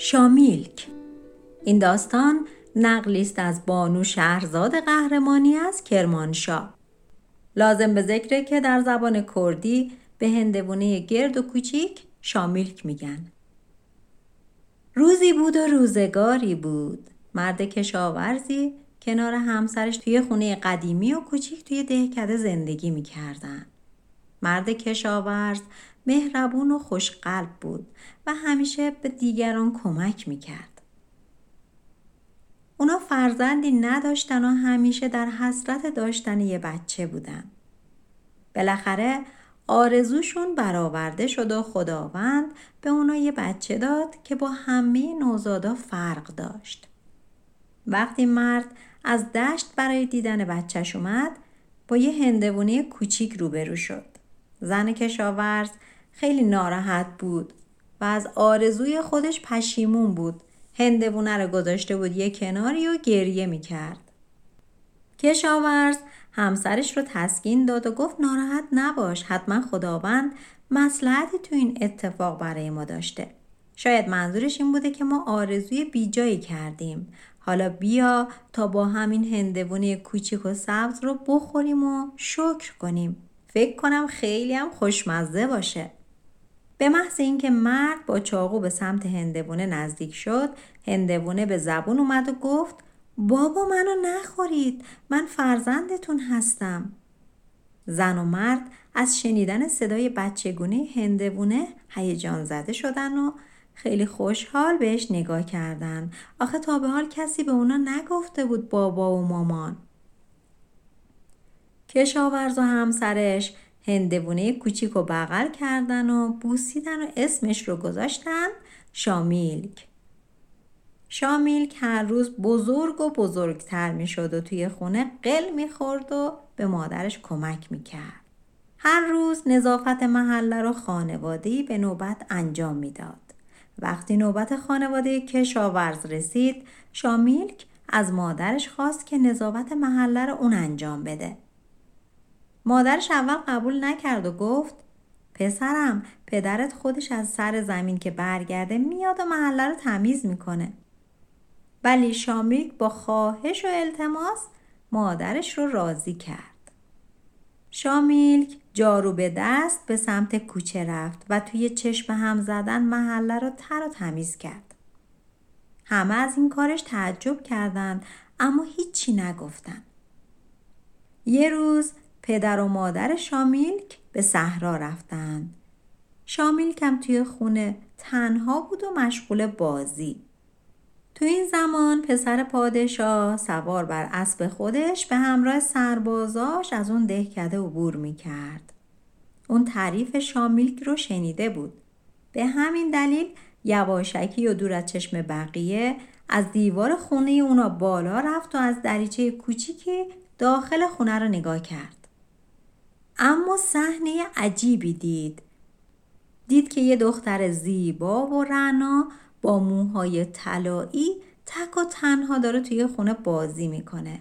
شامیلک این داستان نقلی است از بانو شهرزاد قهرمانی از کرمانشاه. لازم به ذکره که در زبان کردی به هندوانه گرد و کوچیک شامیلک میگن. روزی بود و روزگاری بود. مرد کشاورزی کنار همسرش توی خونه قدیمی و کوچیک توی دهکده زندگی می‌کردن. مرد کشاورز مهربون و خوشقلب بود و همیشه به دیگران کمک می‌کرد. اونا فرزندی نداشتن و همیشه در حسرت داشتن یه بچه بودن. بالاخره آرزوشون برآورده شد و خداوند به اونا یه بچه داد که با همه نوزادا فرق داشت. وقتی مرد از دشت برای دیدن بچهش اومد با یه هندوونه کوچیک روبرو شد. زن کشاورز خیلی ناراحت بود و از آرزوی خودش پشیمون بود. هندوونه رو گذاشته بود یه کناری و گریه می‌کرد. کشاورز همسرش رو تسکین داد و گفت ناراحت نباش حتما خداوند مسلحتی تو این اتفاق برای ما داشته. شاید منظورش این بوده که ما آرزوی بیجایی کردیم. حالا بیا تا با همین هندوونه کوچیک و سبز رو بخوریم و شکر کنیم. فکر کنم خیلی هم خوشمزه باشه. به محض اینکه مرد با چاقو به سمت هندوونه نزدیک شد هندوونه به زبون اومد و گفت بابا منو نخورید من فرزندتون هستم. زن و مرد از شنیدن صدای بچگونه هندوونه هیجان زده شدن و خیلی خوشحال بهش نگاه کردن. آخه تا به حال کسی به اونا نگفته بود بابا و مامان. کشاورز و همسرش هندوونه کوچیک و بغل کردن و بوسیدن و اسمش رو گذاشتن شامیلک شامیلک هر روز بزرگ و بزرگتر می شد و توی خونه قل می خورد و به مادرش کمک می کرد. هر روز نظافت محله رو خانوادهی به نوبت انجام می‌داد. وقتی نوبت خانواده کشاورز رسید شامیلک از مادرش خواست که نظافت محله رو اون انجام بده. مادرش اول قبول نکرد و گفت پسرم پدرت خودش از سر زمین که برگرده میاد و محله رو تمیز می‌کنه. ولی شامیلک با خواهش و التماس مادرش رو راضی کرد. شامیلک جارو به دست به سمت کوچه رفت و توی چشم هم زدن محله رو تر و تمیز کرد. همه از این کارش تعجب کردند اما هیچی نگفتن. یه روز پدر و مادر شامیلک به صحرا رفتند. شامیلک هم توی خونه تنها بود و مشغول بازی. تو این زمان پسر پادشاه سوار بر اسب خودش به همراه سربازاش از اون دهکده عبور می کرد. اون تعریف شامیلک رو شنیده بود. به همین دلیل یواشکی و دور از چشم بقیه از دیوار خونه اونا بالا رفت و از دریچه کوچیکی داخل خونه رو نگاه کرد. اما صحنه عجیبی دید. دید که یه دختر زیبا و رنا با موهای طلایی تک و تنها داره توی خونه بازی می‌کنه.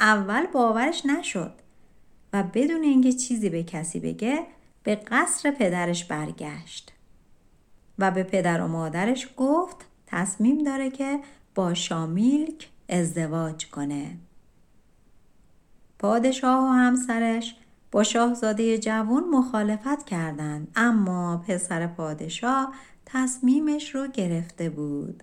اول باورش نشد و بدون اینکه چیزی به کسی بگه به قصر پدرش برگشت و به پدر و مادرش گفت تصمیم داره که با شامیلک ازدواج کنه. پادشاه و همسرش با شاهزاده جوان مخالفت کردند اما پسر پادشاه تصمیمش رو گرفته بود.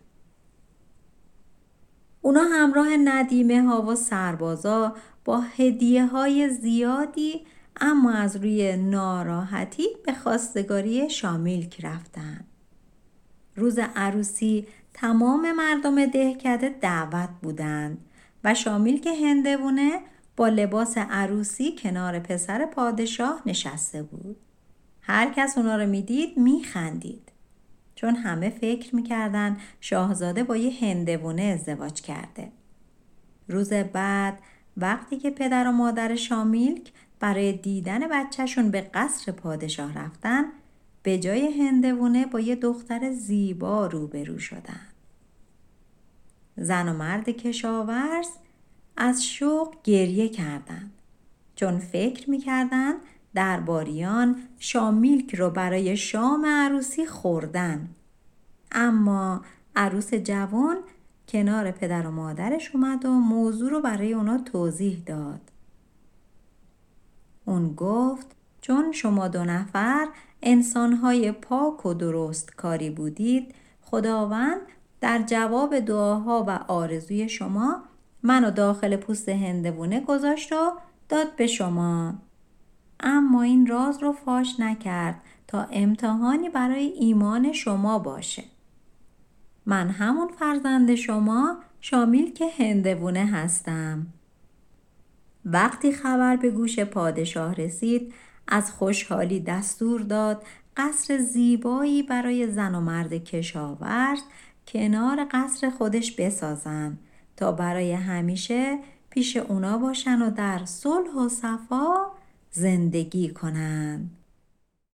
اونا همراه ندیمه ها و سربازا با هدیه های زیادی اما از روی ناراحتی به خواستگاری شامیلک رفتن. روز عروسی تمام مردم دهکده دعوت بودند و شامیلک هندوونه با لباس عروسی کنار پسر پادشاه نشسته بود. هر کس اونا رو می‌دید میخندید. چون همه فکر می‌کردن شاهزاده با یه هندوونه ازدواج کرده. روز بعد وقتی که پدر و مادر شامیلک برای دیدن بچهشون به قصر پادشاه رفتن به جای هندوونه با یه دختر زیبا روبرو شدن. زن و مرد کشاورز از شوق گریه کردند. چون فکر می‌کردن درباریان شامیلک رو برای شام عروسی خوردن. اما عروس جوان کنار پدر و مادرش اومد و موضوع رو برای اونا توضیح داد. اون گفت چون شما دو نفر انسانهای پاک و درست کاری بودید خداوند در جواب دعاها و آرزوی شما منو داخل پوست هندوونه گذاشت و داد به شما. اما این راز رو فاش نکرد تا امتحانی برای ایمان شما باشه. من همون فرزند شما شامیل که هندوونه هستم. وقتی خبر به گوش پادشاه رسید از خوشحالی دستور داد قصر زیبایی برای زن و مرد کشاورز کنار قصر خودش بسازن. تا برای همیشه پیش اونا باشن و در صلح و صفا زندگی کنند